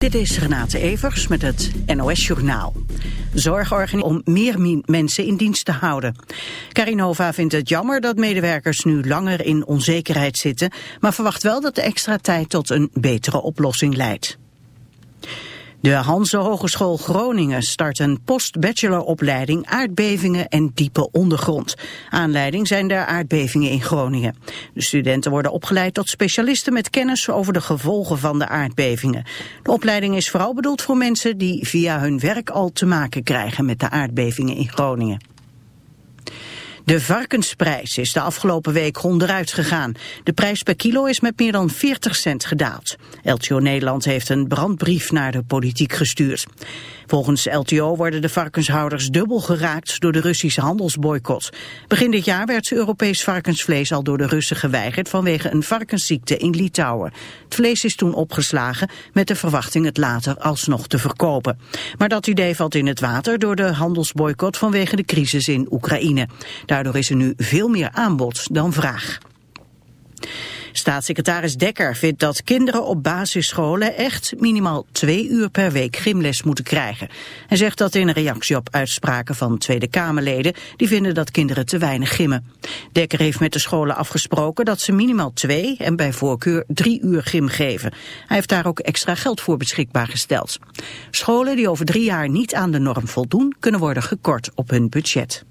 Dit is Renate Evers met het NOS Journaal. Zorgorganisatie om meer mensen in dienst te houden. Carinova vindt het jammer dat medewerkers nu langer in onzekerheid zitten... maar verwacht wel dat de extra tijd tot een betere oplossing leidt. De Hanse Hogeschool Groningen start een post-bacheloropleiding aardbevingen en diepe ondergrond. Aanleiding zijn de aardbevingen in Groningen. De studenten worden opgeleid tot specialisten met kennis over de gevolgen van de aardbevingen. De opleiding is vooral bedoeld voor mensen die via hun werk al te maken krijgen met de aardbevingen in Groningen. De varkensprijs is de afgelopen week onderuit gegaan. De prijs per kilo is met meer dan 40 cent gedaald. LTO Nederland heeft een brandbrief naar de politiek gestuurd. Volgens LTO worden de varkenshouders dubbel geraakt door de Russische handelsboycott. Begin dit jaar werd Europees varkensvlees al door de Russen geweigerd vanwege een varkensziekte in Litouwen. Het vlees is toen opgeslagen met de verwachting het later alsnog te verkopen. Maar dat idee valt in het water door de handelsboycott vanwege de crisis in Oekraïne. Daardoor is er nu veel meer aanbod dan vraag. Staatssecretaris Dekker vindt dat kinderen op basisscholen echt minimaal twee uur per week gymles moeten krijgen. Hij zegt dat in een reactie op uitspraken van Tweede Kamerleden die vinden dat kinderen te weinig gimmen. Dekker heeft met de scholen afgesproken dat ze minimaal twee en bij voorkeur drie uur gym geven. Hij heeft daar ook extra geld voor beschikbaar gesteld. Scholen die over drie jaar niet aan de norm voldoen kunnen worden gekort op hun budget.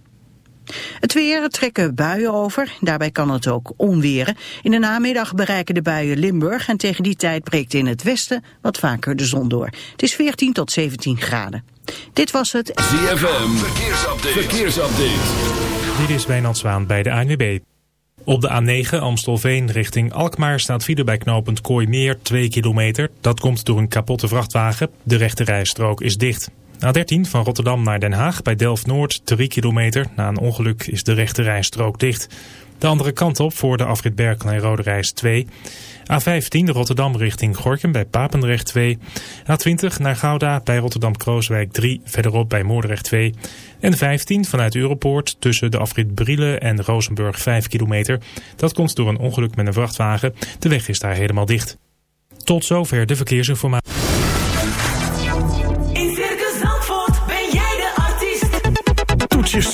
Het weer trekken buien over, daarbij kan het ook onweren. In de namiddag bereiken de buien Limburg en tegen die tijd breekt in het westen wat vaker de zon door. Het is 14 tot 17 graden. Dit was het ZFM, verkeersupdate. verkeersupdate. Dit is Wijnand Zwaan bij de ANWB. Op de A9 Amstelveen richting Alkmaar staat file bij knooppunt Kooimeer 2 kilometer. Dat komt door een kapotte vrachtwagen. De rechte rijstrook is dicht. A13 van Rotterdam naar Den Haag bij Delft-Noord 3 kilometer. Na een ongeluk is de rechte rijstrook dicht. De andere kant op voor de afrit Berkel en Rode Reis 2. A15 Rotterdam richting Gorkum bij Papendrecht 2. A20 naar Gouda bij Rotterdam-Krooswijk 3. Verderop bij Moordrecht 2. En 15 vanuit Europoort tussen de afrit Brielen en Rozenburg 5 kilometer. Dat komt door een ongeluk met een vrachtwagen. De weg is daar helemaal dicht. Tot zover de verkeersinformatie.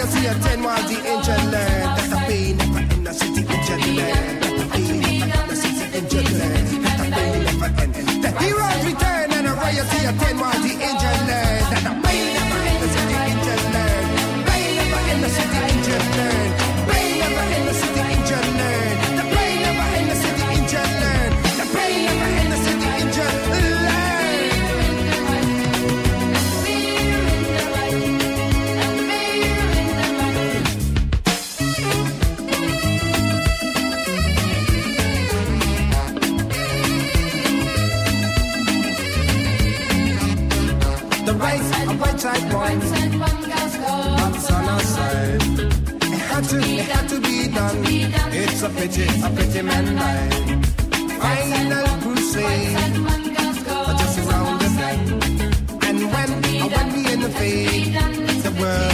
I see a 10 while the engine learn. That the pain never in the city in learn. That's pain never in the city engine learn. Pain never end. The heroes return and I see a 10 while the engine learn. pretty, a pretty man line. Final crusade, just around the bend. And when, when we in the fade, the world.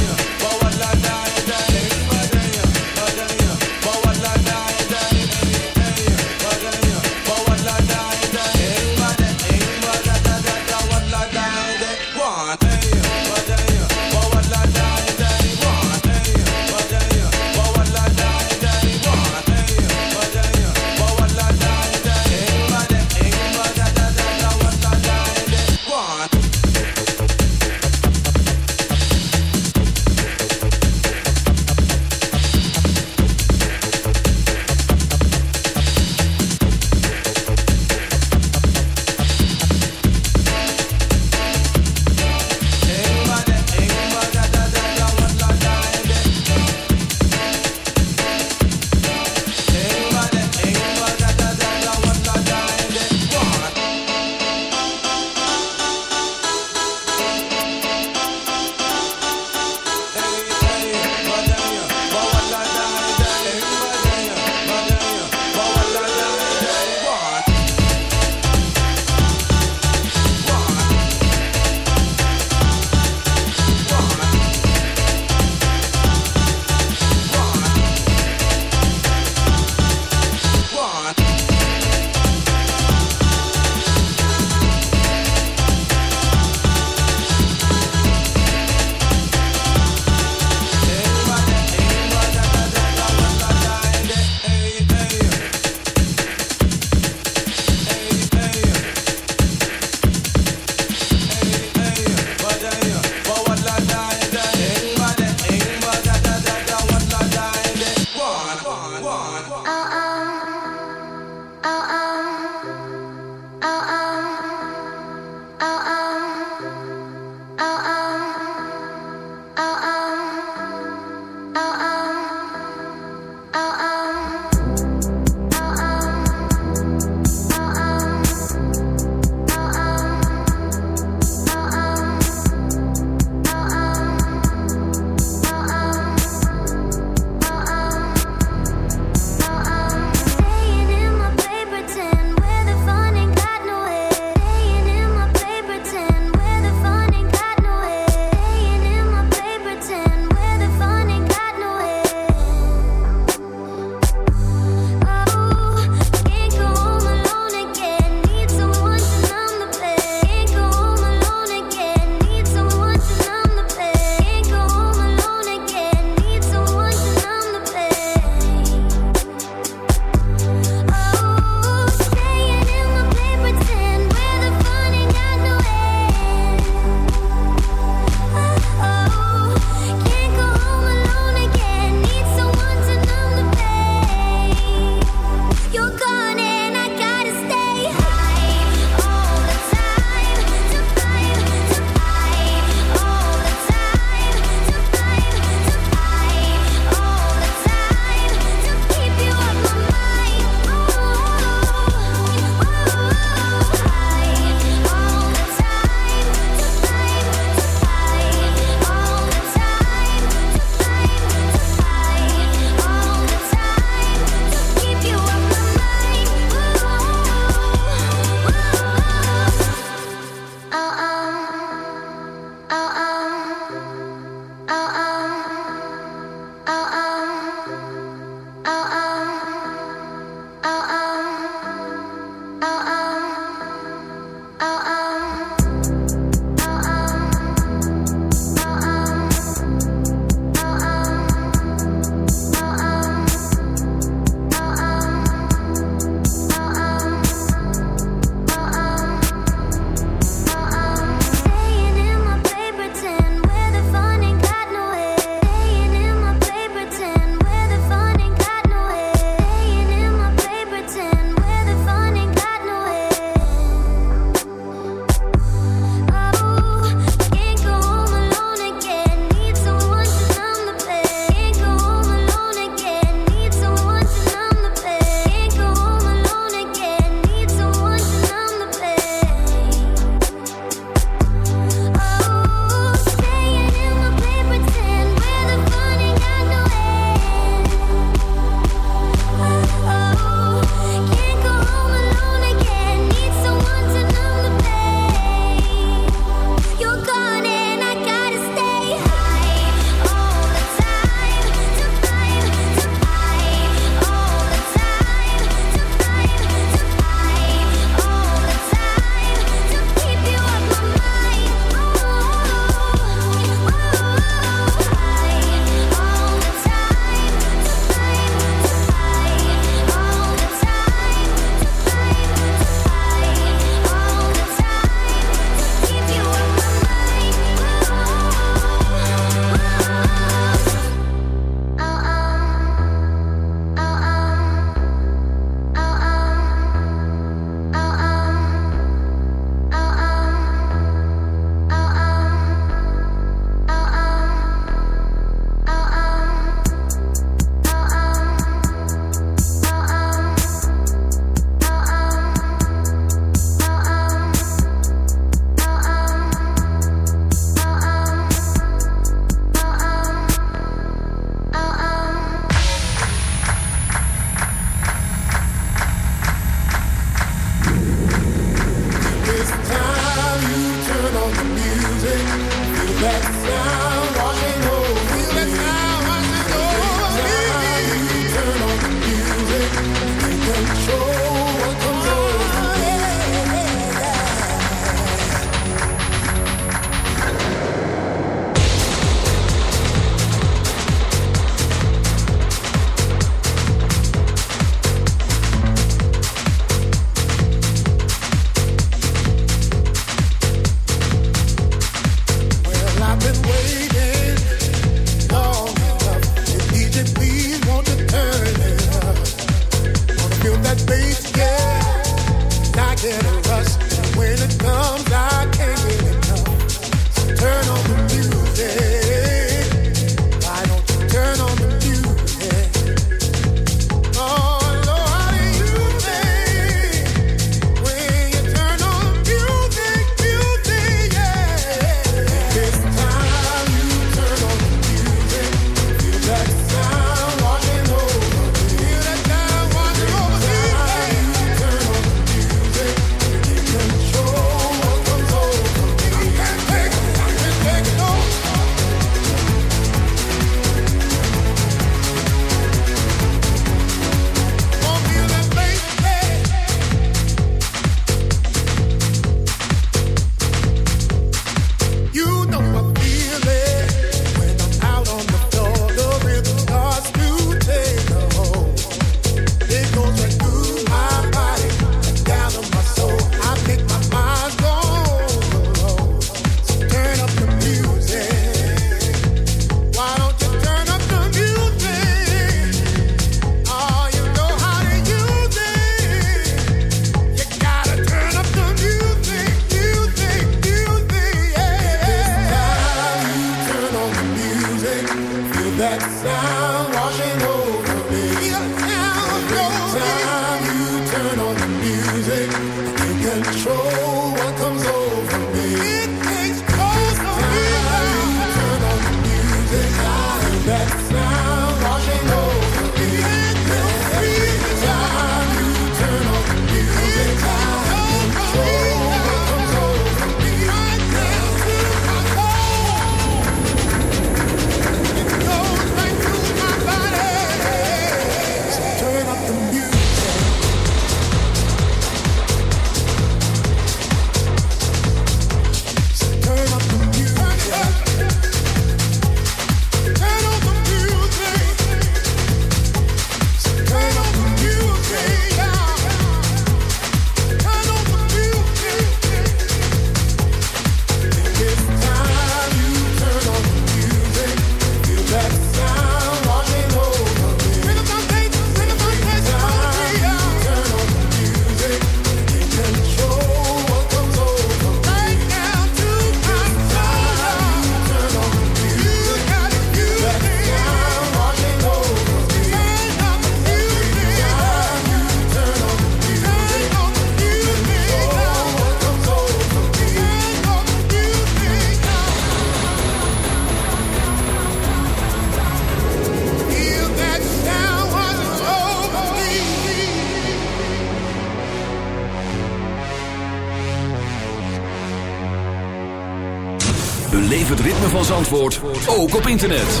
Beleef het ritme van Zandvoort, ook op internet.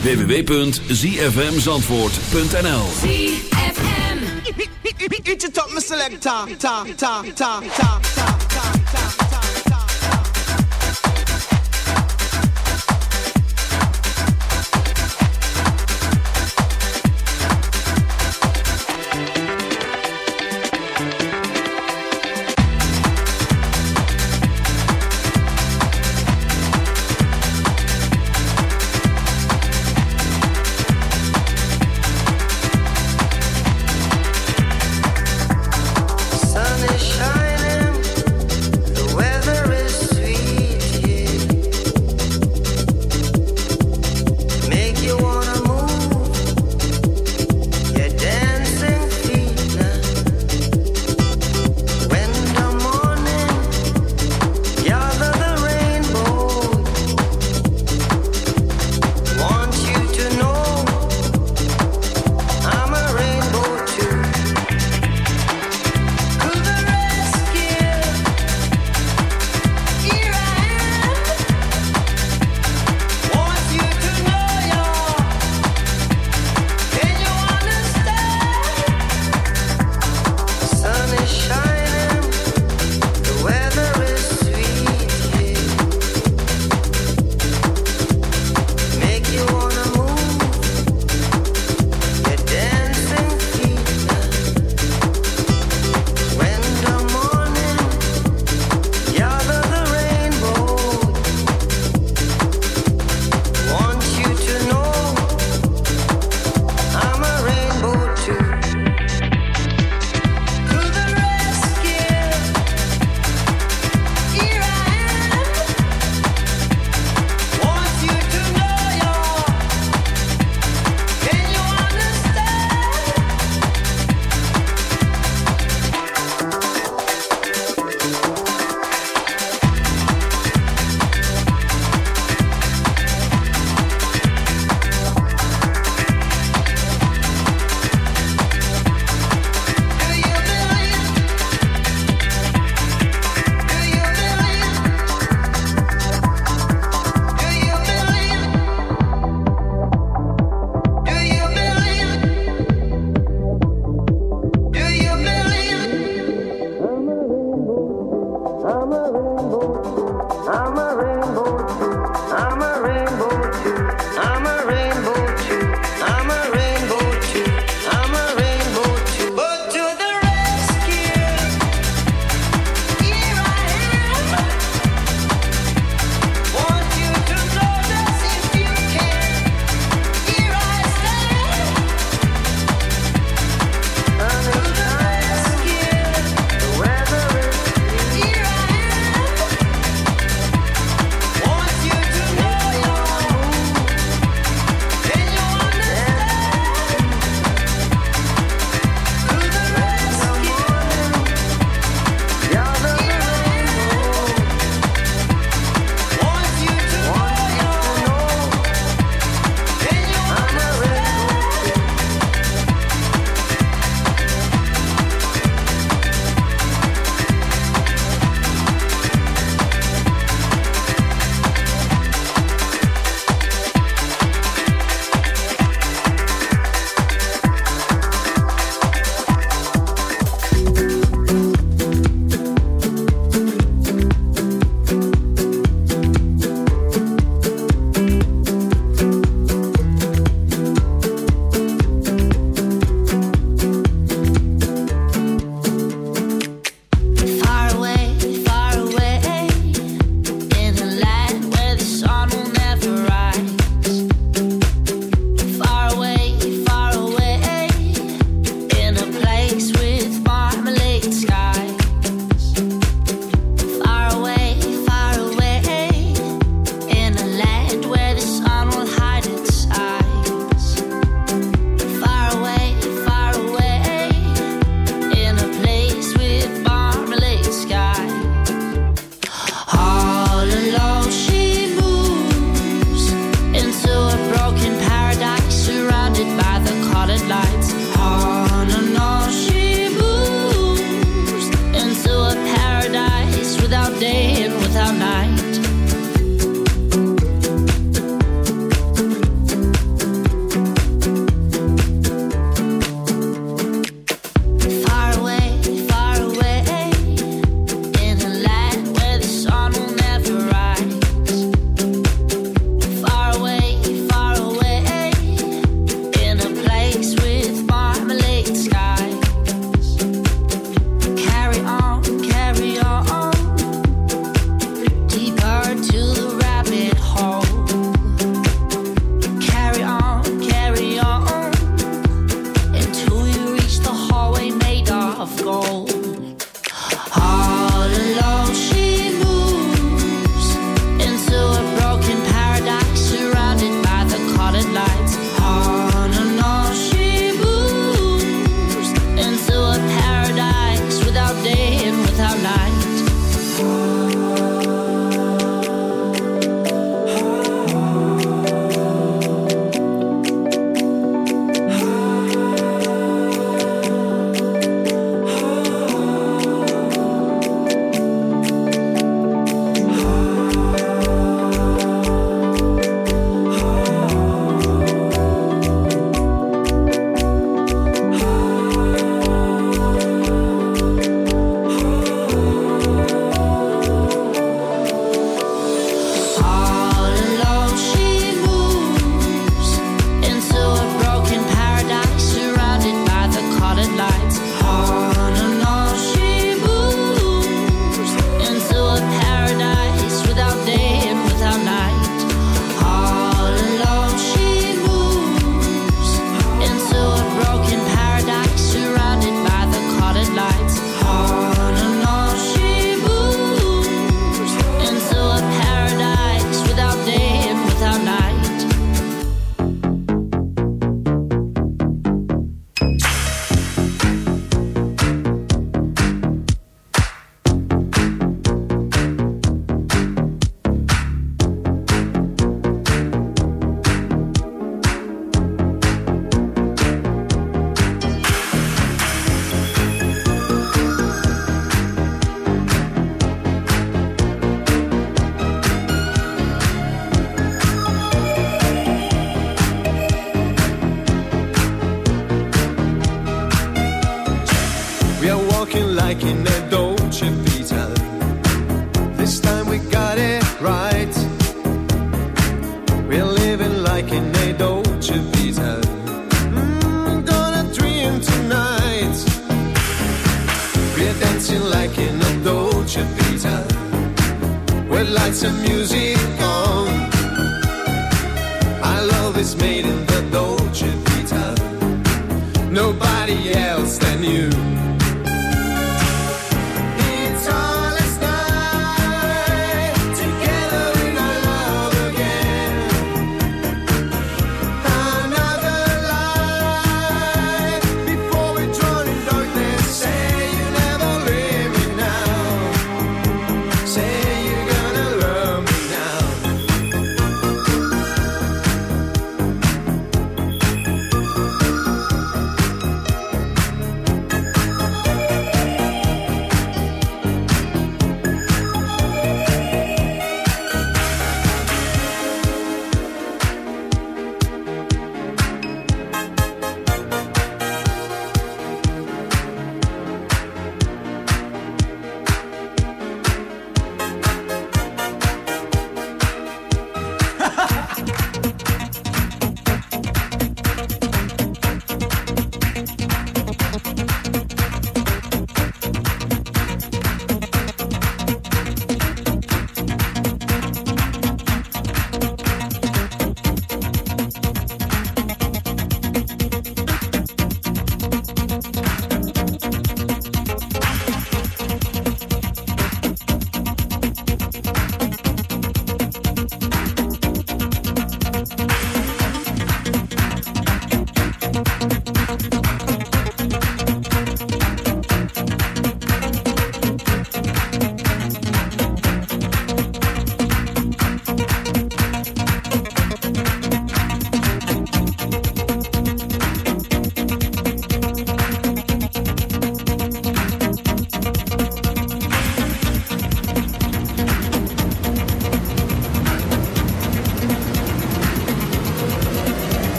www.zfmzandvoort.nl Eat it up, my selector. Ta, ta, ta, ta, ta, ta, ta, ta.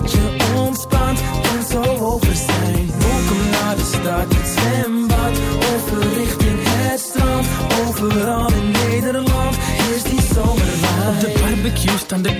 dat je ontspant. Kan zo over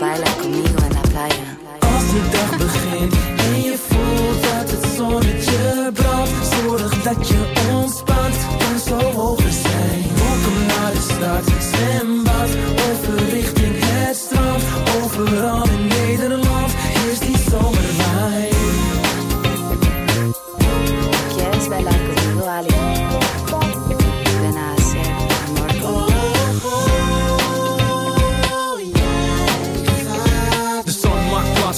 baila conmigo en la playa. Als de dag begint en je voelt dat het zonnetje brandt, zorg dat je ontspant. Kan zo over zijn. Welkom naar de stad, zwembad, overrichting het strand. Overal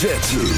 Hoofdletter.